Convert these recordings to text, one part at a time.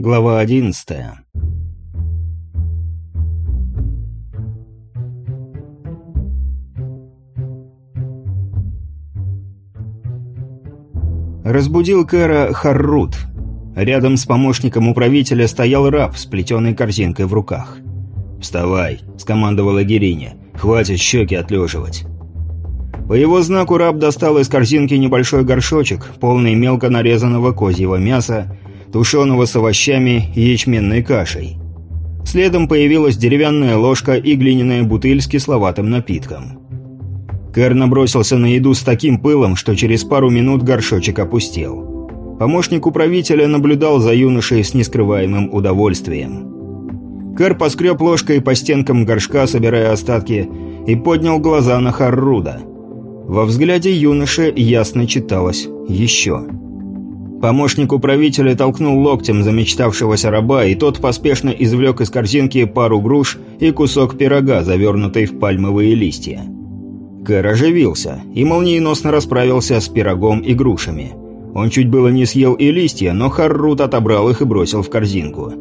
Глава одиннадцатая. Разбудил Кэра Харрут. Рядом с помощником управителя стоял раб с плетеной корзинкой в руках. «Вставай», — скомандовала Герине. «Хватит щеки отлеживать». По его знаку раб достал из корзинки небольшой горшочек, полный мелко нарезанного козьего мяса, тушеного с овощами и ячменной кашей. Следом появилась деревянная ложка и глиняная бутыль с кисловатым напитком. Кэр набросился на еду с таким пылом, что через пару минут горшочек опустел. Помощник управителя наблюдал за юношей с нескрываемым удовольствием. Кэр поскреб ложкой по стенкам горшка, собирая остатки, и поднял глаза на Харруда. Во взгляде юноши ясно читалось «еще». Помощник управителя толкнул локтем замечтавшегося раба, и тот поспешно извлек из корзинки пару груш и кусок пирога, завернутый в пальмовые листья. Кэр оживился и молниеносно расправился с пирогом и грушами. Он чуть было не съел и листья, но Харрут отобрал их и бросил в корзинку.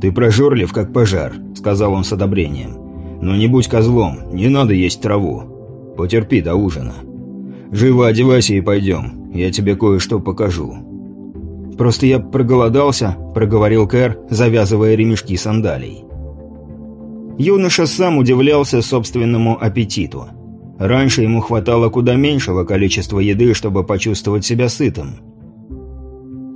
«Ты прожорлив, как пожар», — сказал он с одобрением. «Но не будь козлом, не надо есть траву. Потерпи до ужина. Живо одевайся и пойдем, я тебе кое-что покажу». «Просто я проголодался», – проговорил Кэр, завязывая ремешки сандалий. Юноша сам удивлялся собственному аппетиту. Раньше ему хватало куда меньшего количества еды, чтобы почувствовать себя сытым.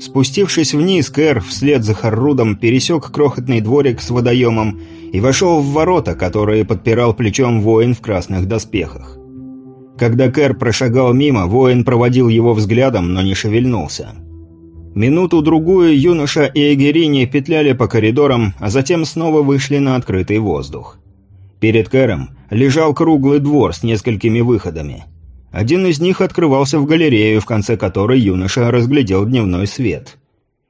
Спустившись вниз, Кэр вслед за Харрудом пересек крохотный дворик с водоемом и вошел в ворота, которые подпирал плечом воин в красных доспехах. Когда Кэр прошагал мимо, воин проводил его взглядом, но не шевельнулся. Минуту-другую юноша и Эгерини петляли по коридорам, а затем снова вышли на открытый воздух. Перед Кэром лежал круглый двор с несколькими выходами. Один из них открывался в галерею, в конце которой юноша разглядел дневной свет.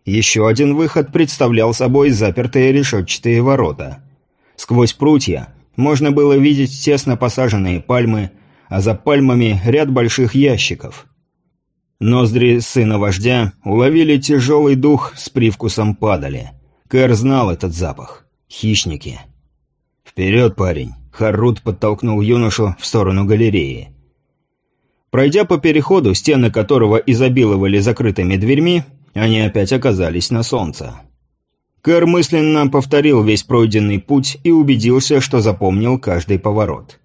Еще один выход представлял собой запертые решетчатые ворота. Сквозь прутья можно было видеть тесно посаженные пальмы, а за пальмами ряд больших ящиков – Ноздри сына вождя уловили тяжелый дух с привкусом падали. Кэр знал этот запах. Хищники. «Вперед, парень!» Харрут подтолкнул юношу в сторону галереи. Пройдя по переходу, стены которого изобиловали закрытыми дверьми, они опять оказались на солнце. Кэр мысленно повторил весь пройденный путь и убедился, что запомнил каждый поворот.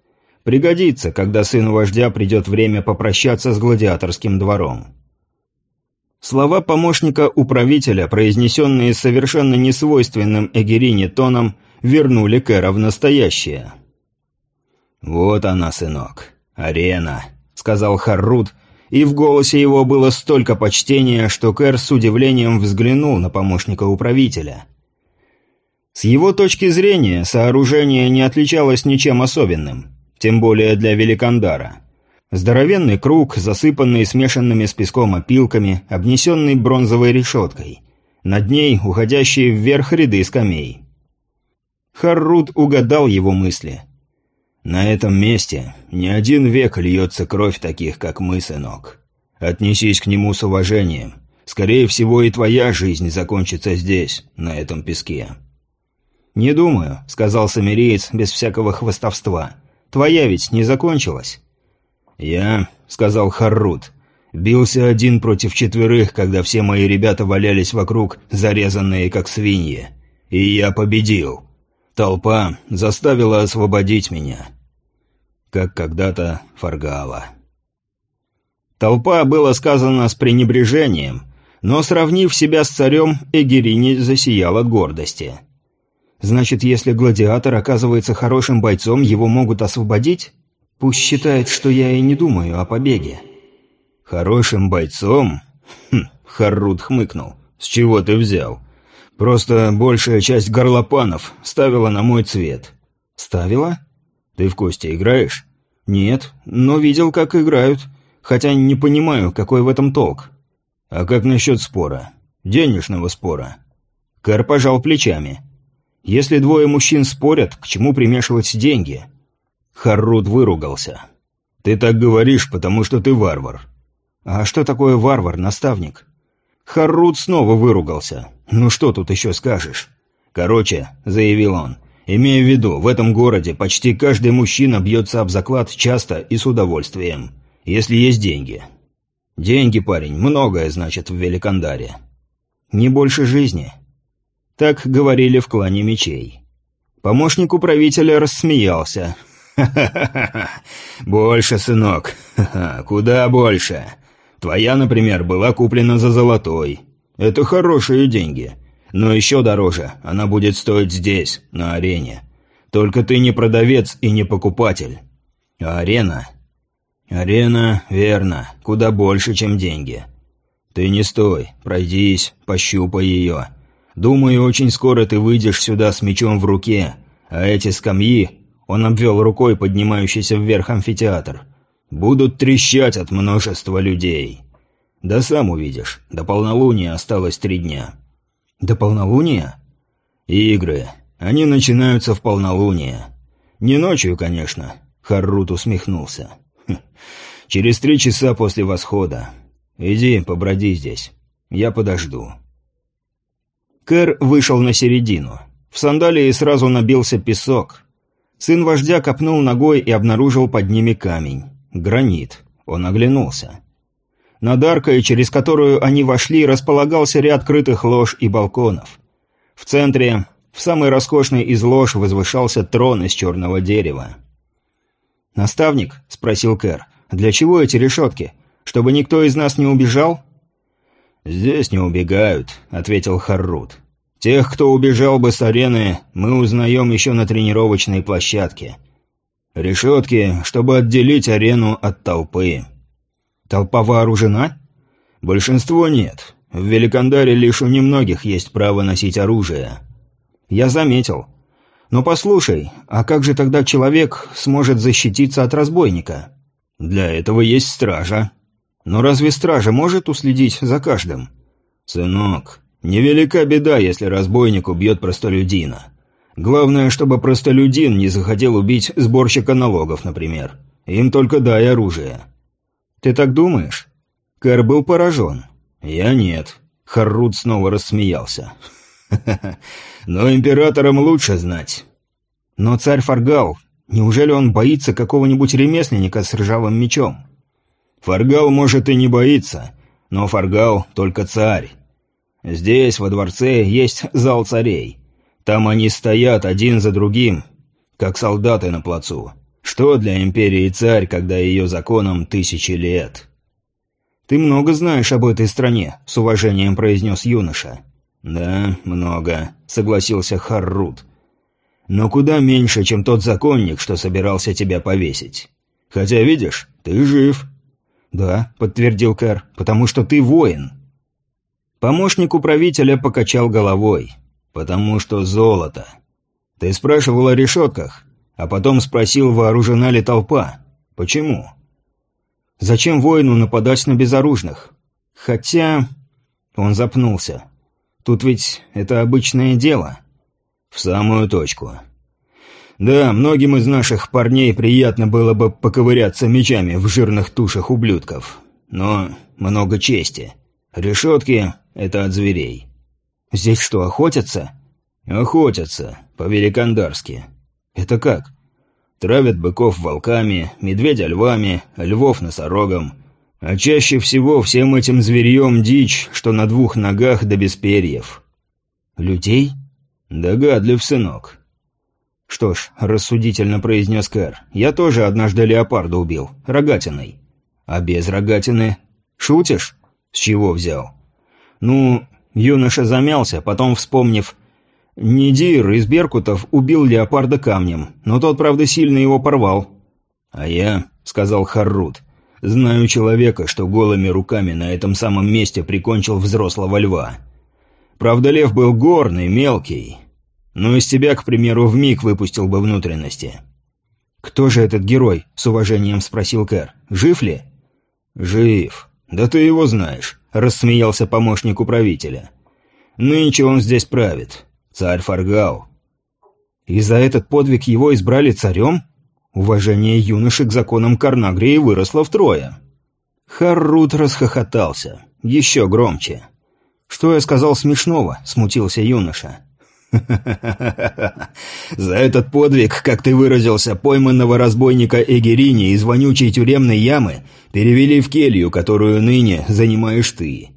Пригодится, когда сыну вождя придет время попрощаться с гладиаторским двором. Слова помощника управителя, произнесенные совершенно несвойственным Эгерине тоном, вернули Кэра в настоящее. «Вот она, сынок, арена», — сказал Харрут, и в голосе его было столько почтения, что Кэр с удивлением взглянул на помощника управителя. С его точки зрения сооружение не отличалось ничем особенным тем более для великандара. Здоровенный круг, засыпанный смешанными с песком опилками, обнесенный бронзовой решеткой. Над ней уходящие вверх ряды скамей. Харрут угадал его мысли. «На этом месте не один век льется кровь таких, как мы, сынок. Отнесись к нему с уважением. Скорее всего, и твоя жизнь закончится здесь, на этом песке». «Не думаю», — сказал самириец без всякого хвостовства. Твоя ведь не закончилась?» «Я», — сказал Харрут, — «бился один против четверых, когда все мои ребята валялись вокруг, зарезанные как свиньи. И я победил. Толпа заставила освободить меня. Как когда-то Фаргала». Толпа было сказано с пренебрежением, но, сравнив себя с царем, Эгерини засияла гордости. Значит, если гладиатор оказывается хорошим бойцом, его могут освободить? Пусть считает, что я и не думаю о побеге. Хорошим бойцом? Хм, Харрут хмыкнул. С чего ты взял? Просто большая часть горлопанов ставила на мой цвет. Ставила? Ты в кости играешь? Нет, но видел, как играют. Хотя не понимаю, какой в этом толк. А как насчет спора? Денежного спора? Кэр пожал плечами. Если двое мужчин спорят, к чему примешивать деньги? Харрут выругался. «Ты так говоришь, потому что ты варвар». «А что такое варвар, наставник?» Харрут снова выругался. «Ну что тут еще скажешь?» «Короче», — заявил он, — «имея в виду, в этом городе почти каждый мужчина бьется об заклад часто и с удовольствием, если есть деньги. Деньги, парень, многое значит в Великандаре. Не больше жизни». Так говорили в клане мечей. Помощник управителя рассмеялся. «Ха-ха-ха! Больше, сынок! Ха-ха! Куда больше! Твоя, например, была куплена за золотой. Это хорошие деньги. Но еще дороже она будет стоить здесь, на арене. Только ты не продавец и не покупатель. А арена... Арена, верно, куда больше, чем деньги. Ты не стой, пройдись, пощупай ее. Думаю, очень скоро ты выйдешь сюда с мечом в руке, а эти скамьи он обвел рукой поднимающийся вверх амфитеатр. «Будут трещать от множества людей. Да сам увидишь, до полнолуния осталось три дня». «До полнолуния?» «Игры. Они начинаются в полнолуние. Не ночью, конечно», — Харрут усмехнулся. «Хм. «Через три часа после восхода. Иди, поброди здесь. Я подожду». Кэр вышел на середину. В сандалии сразу набился песок. Сын вождя копнул ногой и обнаружил под ними камень. Гранит. Он оглянулся. Над аркой, через которую они вошли, располагался ряд крытых лож и балконов. В центре, в самой роскошной из лож, возвышался трон из черного дерева. «Наставник?» – спросил Кэр. «Для чего эти решетки? Чтобы никто из нас не убежал?» «Здесь не убегают», – ответил Харрут. Тех, кто убежал бы с арены, мы узнаем еще на тренировочной площадке. Решетки, чтобы отделить арену от толпы. Толпа вооружена? Большинство нет. В Великандаре лишь у немногих есть право носить оружие. Я заметил. Но послушай, а как же тогда человек сможет защититься от разбойника? Для этого есть стража. Но разве стража может уследить за каждым? Сынок, Невелика беда, если разбойник убьет простолюдина. Главное, чтобы простолюдин не захотел убить сборщика налогов, например. Им только дай оружие. Ты так думаешь? Кэр был поражен. Я нет. Харрут снова рассмеялся. Но императорам лучше знать. Но царь Фаргал, неужели он боится какого-нибудь ремесленника с ржавым мечом? Фаргал, может, и не боится, но Фаргал только царь. Здесь, во дворце, есть зал царей. Там они стоят один за другим, как солдаты на плацу. Что для империи царь, когда ее законом тысячи лет? «Ты много знаешь об этой стране», — с уважением произнес юноша. «Да, много», — согласился Харрут. «Но куда меньше, чем тот законник, что собирался тебя повесить. Хотя, видишь, ты жив». «Да», — подтвердил Кэр, — «потому что ты воин». Помощник управителя покачал головой. «Потому что золото. Ты спрашивал о решетках, а потом спросил, вооружена ли толпа. Почему?» «Зачем воину нападать на безоружных? Хотя...» Он запнулся. «Тут ведь это обычное дело». «В самую точку». «Да, многим из наших парней приятно было бы поковыряться мечами в жирных тушах ублюдков. Но много чести. Решетки — это от зверей. Здесь что, охотятся? Охотятся, по-великандарски. Это как? Травят быков волками, медведя львами, львов носорогом. А чаще всего всем этим зверьем дичь, что на двух ногах да без перьев. Людей? Догадлив, сынок. Что ж, рассудительно произнес Кэр, я тоже однажды леопарда убил, рогатиной. А без рогатины? Шутишь? «С чего взял?» «Ну...» Юноша замялся, потом, вспомнив... Нидир из Беркутов убил леопарда камнем, но тот, правда, сильно его порвал. «А я...» — сказал Харрут. «Знаю человека, что голыми руками на этом самом месте прикончил взрослого льва. Правда, лев был горный, мелкий. Но из тебя, к примеру, в миг выпустил бы внутренности». «Кто же этот герой?» — с уважением спросил Кэр. «Жив ли?» «Жив. «Да ты его знаешь», — рассмеялся помощник управителя. «Нынче он здесь правит. Царь Фаргал». «И за этот подвиг его избрали царем?» Уважение юноши к законам Карнагрии выросло втрое. Харрут расхохотался. Еще громче. «Что я сказал смешного?» – смутился юноша. За этот подвиг, как ты выразился, пойманного разбойника Эгерини из вонючей тюремной ямы перевели в келью, которую ныне занимаешь ты.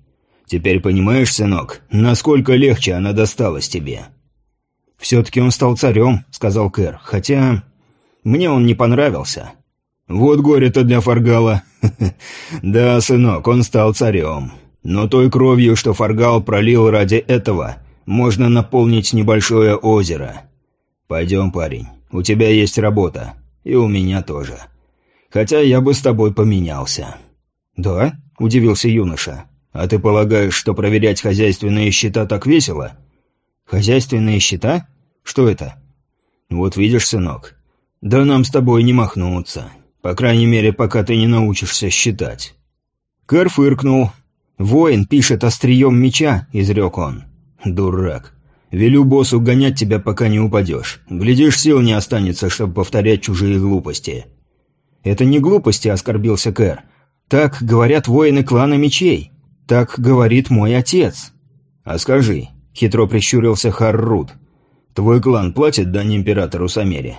Теперь понимаешь, сынок, насколько легче она досталась тебе?» «Все-таки он стал царем», — сказал Кэр, — «хотя мне он не понравился». «Вот горе-то для Фаргала. да, сынок, он стал царем. Но той кровью, что Фаргал пролил ради этого, можно наполнить небольшое озеро. Пойдем, парень, у тебя есть работа. И у меня тоже. Хотя я бы с тобой поменялся». «Да?» – удивился юноша. «А ты полагаешь, что проверять хозяйственные счета так весело?» «Хозяйственные счета? Что это?» «Вот видишь, сынок, да нам с тобой не махнуться. По крайней мере, пока ты не научишься считать». Кэр фыркнул. «Воин пишет острием меча», – изрек он. «Дурак. Велю боссу гонять тебя, пока не упадешь. Глядишь, сил не останется, чтобы повторять чужие глупости». «Это не глупости», — оскорбился Кэр. «Так говорят воины клана мечей. Так говорит мой отец». «А скажи», — хитро прищурился Харрут, — «твой клан платит дань императору Самере?»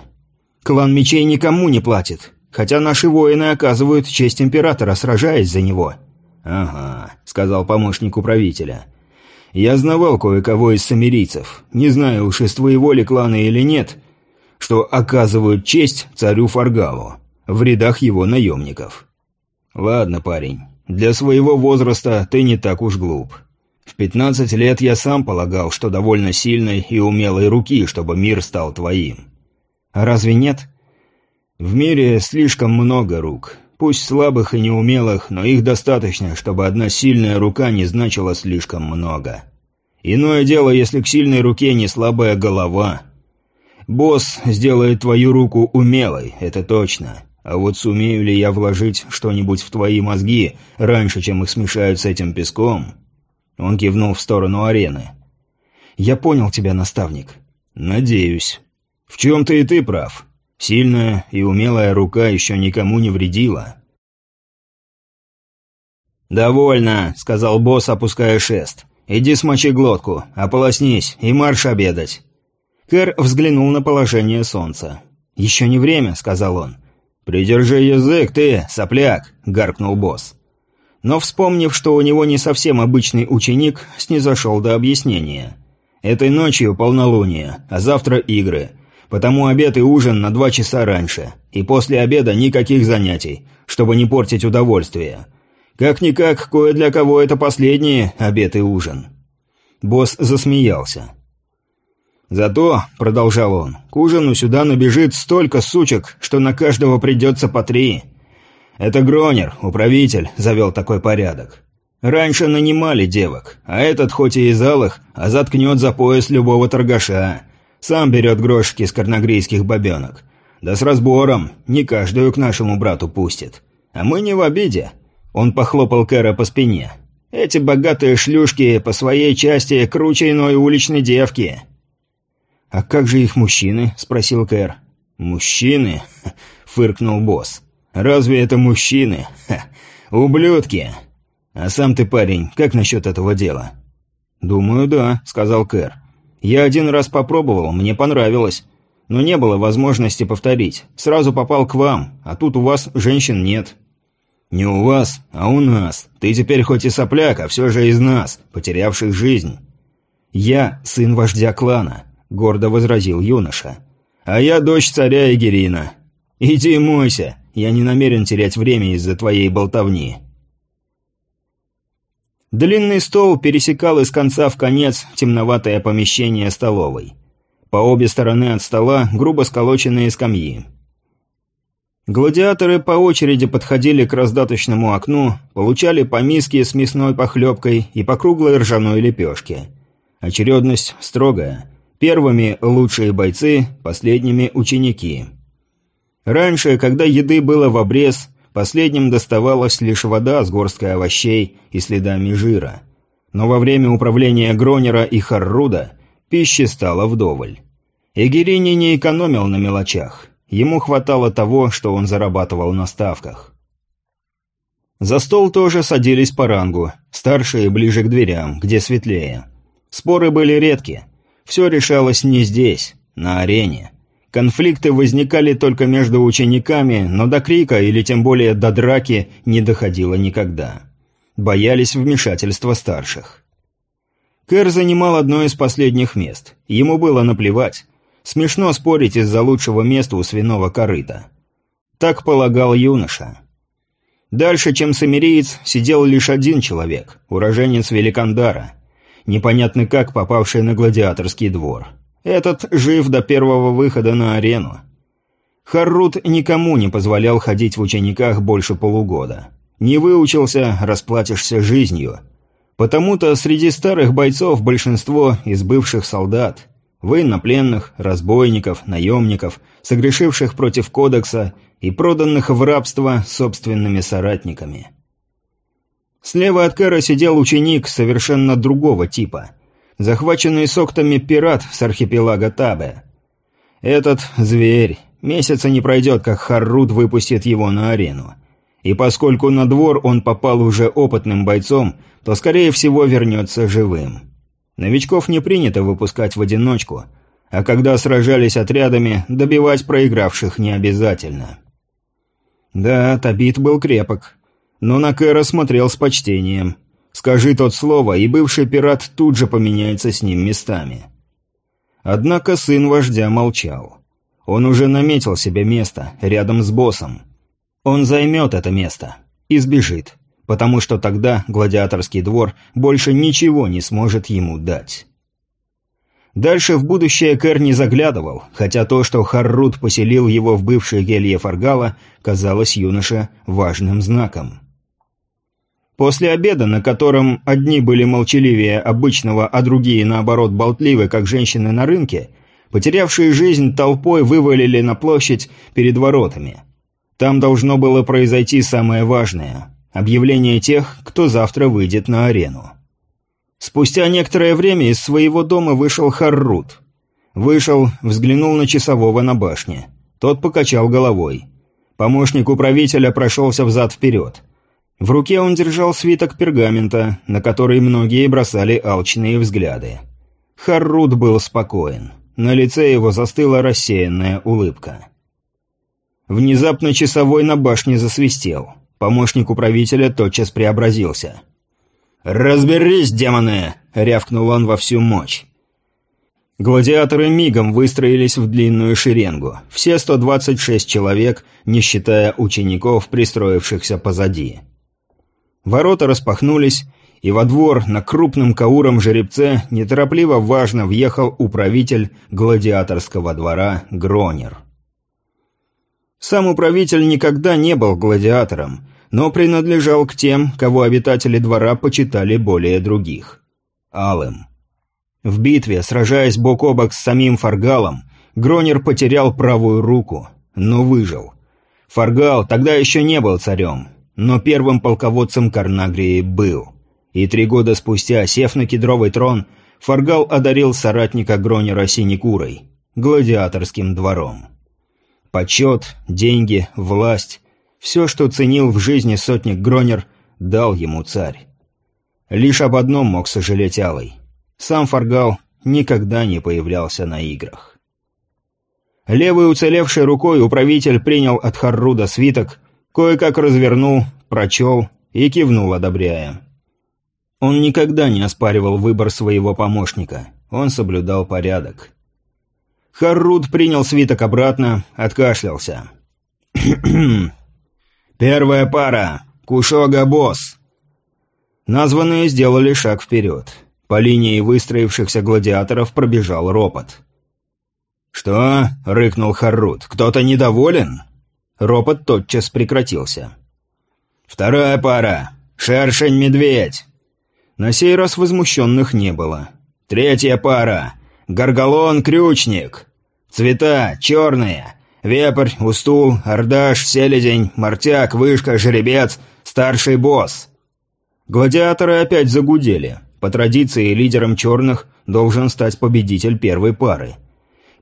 «Клан мечей никому не платит, хотя наши воины оказывают честь императора, сражаясь за него». «Ага», — сказал помощник управителя. Я знавал кое-кого из самирийцев, не знаю уж из твоего ли клана или нет, что оказывают честь царю Фаргалу в рядах его наемников. Ладно, парень, для своего возраста ты не так уж глуп. В пятнадцать лет я сам полагал, что довольно сильной и умелой руки, чтобы мир стал твоим. А разве нет? В мире слишком много рук. Пусть слабых и неумелых, но их достаточно, чтобы одна сильная рука не значила слишком много. Иное дело, если к сильной руке не слабая голова. Босс сделает твою руку умелой, это точно. А вот сумею ли я вложить что-нибудь в твои мозги раньше, чем их смешают с этим песком? Он кивнул в сторону арены. «Я понял тебя, наставник». «Надеюсь. В чем-то и ты прав. Сильная и умелая рука еще никому не вредила. «Довольно», — сказал босс, опуская шест. «Иди смочи глотку, ополоснись и марш обедать». Кэр взглянул на положение солнца. «Еще не время», — сказал он. «Придержи язык, ты, сопляк», — гаркнул босс. Но, вспомнив, что у него не совсем обычный ученик, снизошел до объяснения. «Этой ночью полнолуние, а завтра игры. Потому обед и ужин на два часа раньше. И после обеда никаких занятий, чтобы не портить удовольствие. Как-никак, кое для кого это последний обед и ужин». Босс засмеялся. «Зато», — продолжал он, — «к ужину сюда набежит столько сучек, что на каждого придется по три. Это Гронер, управитель, завел такой порядок. Раньше нанимали девок, а этот хоть и из алых, а заткнет за пояс любого торгаша. Сам берет грошики с карнагрейских бабенок. Да с разбором, не каждую к нашему брату пустит. А мы не в обиде. Он похлопал Кэра по спине. Эти богатые шлюшки по своей части круче иной уличной девки. «А как же их мужчины?» – спросил Кэр. «Мужчины?» – фыркнул босс. «Разве это мужчины? Ха, ублюдки! А сам ты, парень, как насчет этого дела?» «Думаю, да», – сказал Кэр. Я один раз попробовал, мне понравилось. Но не было возможности повторить. Сразу попал к вам, а тут у вас женщин нет». «Не у вас, а у нас. Ты теперь хоть и сопляк, а все же из нас, потерявших жизнь». «Я сын вождя клана», — гордо возразил юноша. «А я дочь царя Эгерина. Иди мойся, я не намерен терять время из-за твоей болтовни». Длинный стол пересекал из конца в конец темноватое помещение столовой. По обе стороны от стола грубо сколоченные скамьи. Гладиаторы по очереди подходили к раздаточному окну, получали по миске с мясной похлебкой и по круглой ржаной лепешке. Очередность строгая. Первыми лучшие бойцы, последними ученики. Раньше, когда еды было в обрез, Последним доставалась лишь вода с горсткой овощей и следами жира. Но во время управления Гронера и Харруда пищи стало вдоволь. Эгерини не экономил на мелочах. Ему хватало того, что он зарабатывал на ставках. За стол тоже садились по рангу, старшие ближе к дверям, где светлее. Споры были редки. Все решалось не здесь, на арене. Конфликты возникали только между учениками, но до крика или тем более до драки не доходило никогда. Боялись вмешательства старших. Кэр занимал одно из последних мест. Ему было наплевать. Смешно спорить из-за лучшего места у свиного корыта. Так полагал юноша. Дальше, чем самириец, сидел лишь один человек, уроженец Великандара, непонятно как попавший на гладиаторский двор. Этот жив до первого выхода на арену. Харрут никому не позволял ходить в учениках больше полугода. Не выучился, расплатишься жизнью. Потому-то среди старых бойцов большинство из бывших солдат, военнопленных, разбойников, наемников, согрешивших против кодекса и проданных в рабство собственными соратниками. Слева от Кэра сидел ученик совершенно другого типа, захваченный соктами пират с архипелага Табе. Этот зверь месяца не пройдет, как Харрут выпустит его на арену. И поскольку на двор он попал уже опытным бойцом, то, скорее всего, вернется живым. Новичков не принято выпускать в одиночку, а когда сражались отрядами, добивать проигравших не обязательно. Да, Табит был крепок. Но на Кэра смотрел с почтением. Скажи тот слово, и бывший пират тут же поменяется с ним местами. Однако сын вождя молчал. Он уже наметил себе место, рядом с боссом. Он займет это место. И сбежит. Потому что тогда гладиаторский двор больше ничего не сможет ему дать. Дальше в будущее Кэр не заглядывал, хотя то, что Харрут поселил его в бывшей гелье Фаргала, казалось юноше важным знаком. После обеда, на котором одни были молчаливее обычного, а другие, наоборот, болтливы, как женщины на рынке, потерявшие жизнь толпой вывалили на площадь перед воротами. Там должно было произойти самое важное – объявление тех, кто завтра выйдет на арену. Спустя некоторое время из своего дома вышел Харрут. Вышел, взглянул на часового на башне. Тот покачал головой. Помощник управителя прошелся взад-вперед. В руке он держал свиток пергамента, на который многие бросали алчные взгляды. Харрут был спокоен. На лице его застыла рассеянная улыбка. Внезапно часовой на башне засвистел. Помощник управителя тотчас преобразился – «Разберись, демоны!» — рявкнул он во всю мощь. Гладиаторы мигом выстроились в длинную шеренгу. Все 126 человек, не считая учеников, пристроившихся позади. Ворота распахнулись, и во двор на крупном кауром жеребце неторопливо важно въехал управитель гладиаторского двора Гронер. Сам управитель никогда не был гладиатором, но принадлежал к тем, кого обитатели двора почитали более других. Алым. В битве, сражаясь бок о бок с самим Фаргалом, Гронер потерял правую руку, но выжил. Фаргал тогда еще не был царем, но первым полководцем Карнагрии был. И три года спустя, сев на кедровый трон, Фаргал одарил соратника Гронера Синекурой, гладиаторским двором. Почет, деньги, власть все, что ценил в жизни сотник Гронер, дал ему царь. Лишь об одном мог сожалеть Алый. Сам Фаргал никогда не появлялся на играх. Левой уцелевшей рукой управитель принял от Харруда свиток, кое-как развернул, прочел и кивнул, одобряя. Он никогда не оспаривал выбор своего помощника. Он соблюдал порядок. Харруд принял свиток обратно, откашлялся. «Первая пара! Кушога-босс!» Названные сделали шаг вперед. По линии выстроившихся гладиаторов пробежал ропот. «Что?» — рыкнул Харрут. «Кто-то недоволен?» Ропот тотчас прекратился. «Вторая пара! Шершень-медведь!» На сей раз возмущенных не было. «Третья пара! Горголон-крючник! Цвета черные, Вепрь, Устул, Ордаш, Селезень, Мартяк, Вышка, Жеребец, Старший Босс. Гладиаторы опять загудели. По традиции лидером черных должен стать победитель первой пары.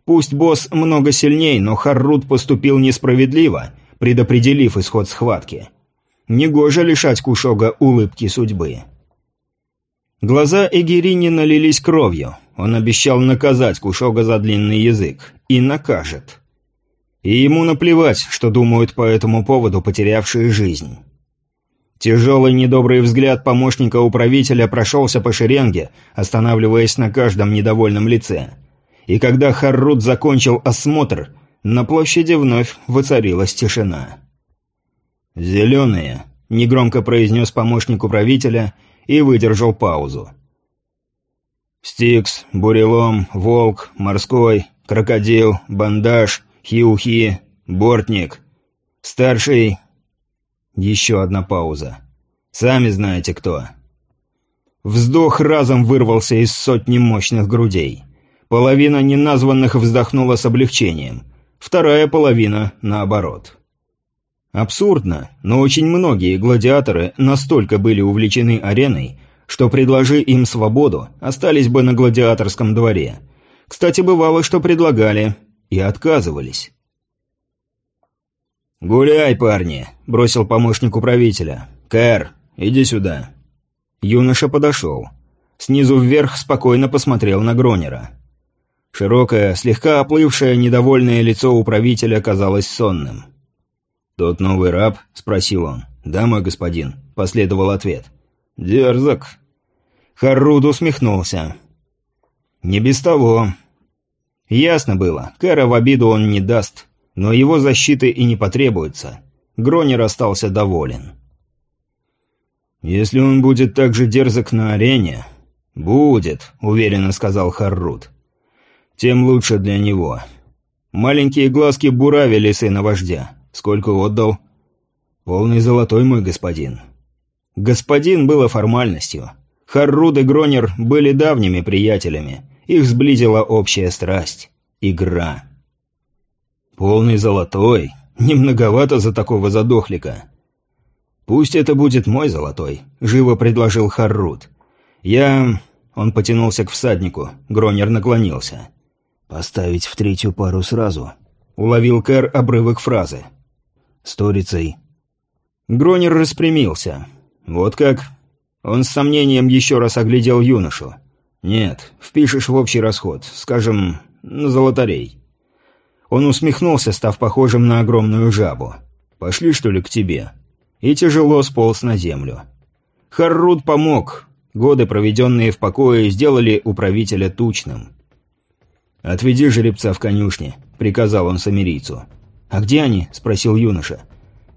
Пусть босс много сильней, но Харрут поступил несправедливо, предопределив исход схватки. Негоже лишать Кушога улыбки судьбы. Глаза Эгерини налились кровью. Он обещал наказать Кушога за длинный язык. И накажет. И ему наплевать, что думают по этому поводу потерявшие жизнь. Тяжелый недобрый взгляд помощника управителя прошелся по шеренге, останавливаясь на каждом недовольном лице. И когда Харрут закончил осмотр, на площади вновь воцарилась тишина. «Зеленые», — негромко произнес помощник управителя и выдержал паузу. «Стикс, Бурелом, Волк, Морской, Крокодил, Бандаж, Хиухи, Бортник. Старший...» Еще одна пауза. «Сами знаете кто». Вздох разом вырвался из сотни мощных грудей. Половина неназванных вздохнула с облегчением, вторая половина наоборот. Абсурдно, но очень многие гладиаторы настолько были увлечены ареной, что, предложи им свободу, остались бы на гладиаторском дворе. Кстати, бывало, что предлагали и отказывались. «Гуляй, парни», — бросил помощник управителя. «Кэр, иди сюда». Юноша подошел. Снизу вверх спокойно посмотрел на Гронера. Широкое, слегка оплывшее, недовольное лицо управителя казалось сонным. «Тот новый раб?» – спросил он. «Да, мой господин», – последовал ответ. «Дерзок». Харруд усмехнулся. «Не без того». Ясно было, Кэра в обиду он не даст, но его защиты и не потребуется. Гронер остался доволен. «Если он будет так же дерзок на арене...» «Будет», — уверенно сказал Харрут. «Тем лучше для него». Маленькие глазки буравили сына вождя. Сколько отдал? Полный золотой, мой господин. Господин было формальностью. Харруд и Гронер были давними приятелями. Их сблизила общая страсть. Игра. Полный золотой? Немноговато за такого задохлика. «Пусть это будет мой золотой», — живо предложил Харрут. «Я...» — он потянулся к всаднику. Гронер наклонился. «Поставить в третью пару сразу», — уловил Кэр обрывок фразы. Сторицей. Гронер распрямился. «Вот как?» Он с сомнением еще раз оглядел юношу. «Нет, впишешь в общий расход, скажем, на золотарей». Он усмехнулся, став похожим на огромную жабу. «Пошли, что ли, к тебе?» И тяжело сполз на землю. Харрут помог. Годы, проведенные в покое, сделали управителя тучным. «Отведи жеребца в конюшне», — приказал он самирийцу. «А где они?» – спросил юноша.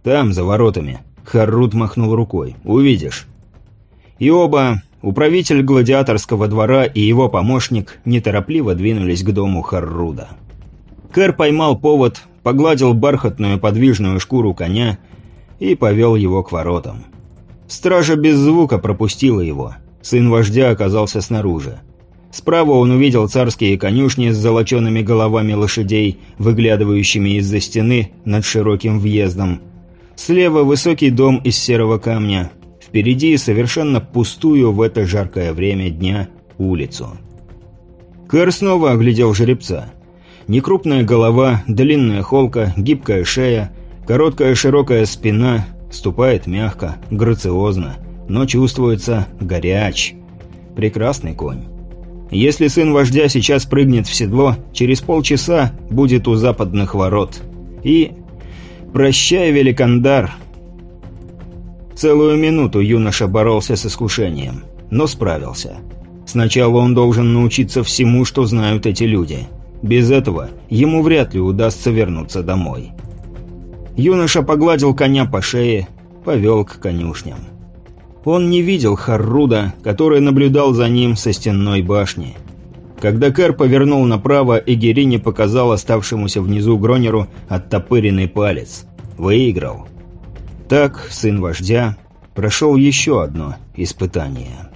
«Там, за воротами». Харрут махнул рукой. «Увидишь». И оба, управитель гладиаторского двора и его помощник, неторопливо двинулись к дому Харруда. Кэр поймал повод, погладил бархатную подвижную шкуру коня и повел его к воротам. Стража без звука пропустила его. Сын вождя оказался снаружи. Справа он увидел царские конюшни с золочеными головами лошадей, выглядывающими из-за стены над широким въездом. Слева высокий дом из серого камня. Впереди совершенно пустую в это жаркое время дня улицу. Кэр снова оглядел жеребца. Некрупная голова, длинная холка, гибкая шея, короткая широкая спина, ступает мягко, грациозно, но чувствуется горяч. Прекрасный конь. Если сын вождя сейчас прыгнет в седло, через полчаса будет у западных ворот. И... Прощай, Великандар. Целую минуту юноша боролся с искушением, но справился. Сначала он должен научиться всему, что знают эти люди. Без этого ему вряд ли удастся вернуться домой. Юноша погладил коня по шее, повел к конюшням. Он не видел Харруда, который наблюдал за ним со стенной башни. Когда Кэр повернул направо, Эгерини показал оставшемуся внизу Гронеру оттопыренный палец. Выиграл. Так сын вождя прошел еще одно испытание.